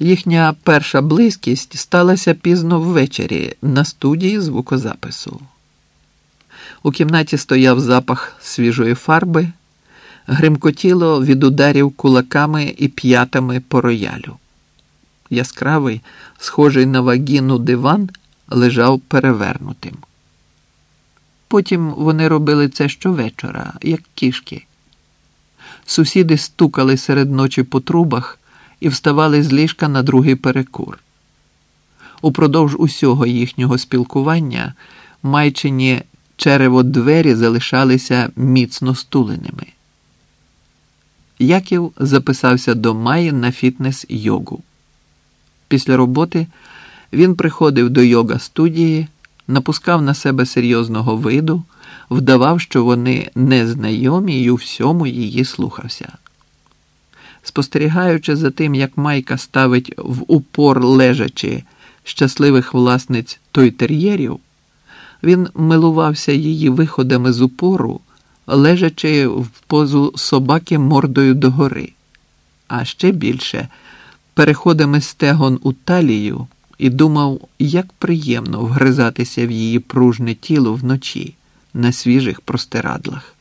Їхня перша близькість сталася пізно ввечері на студії звукозапису. У кімнаті стояв запах свіжої фарби, гримкотіло від ударів кулаками і п'ятами по роялю. Яскравий, схожий на вагіну диван, лежав перевернутим. Потім вони робили це щовечора, як кішки. Сусіди стукали серед ночі по трубах і вставали з ліжка на другий перекур. Упродовж усього їхнього спілкування майчині черево двері залишалися міцно стуленими. Яків записався до Майї на фітнес йогу. Після роботи він приходив до йога студії, напускав на себе серйозного виду, вдавав, що вони незнайомі і у всьому її слухався. Спостерігаючи за тим, як Майка ставить в упор лежачи щасливих власниць тойтер'єрів, він милувався її виходами з упору, лежачи в позу собаки мордою догори, а ще більше переходами стегон у талію і думав, як приємно вгризатися в її пружне тіло вночі на свіжих простирадлах.